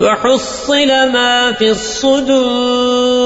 وحصل ما في الصدور.